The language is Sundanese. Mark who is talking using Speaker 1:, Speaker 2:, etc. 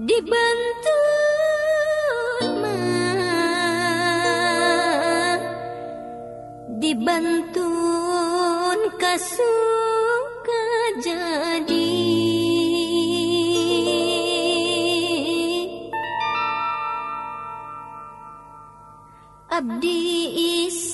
Speaker 1: dibantu dibantu kasuka jadi. Abdi is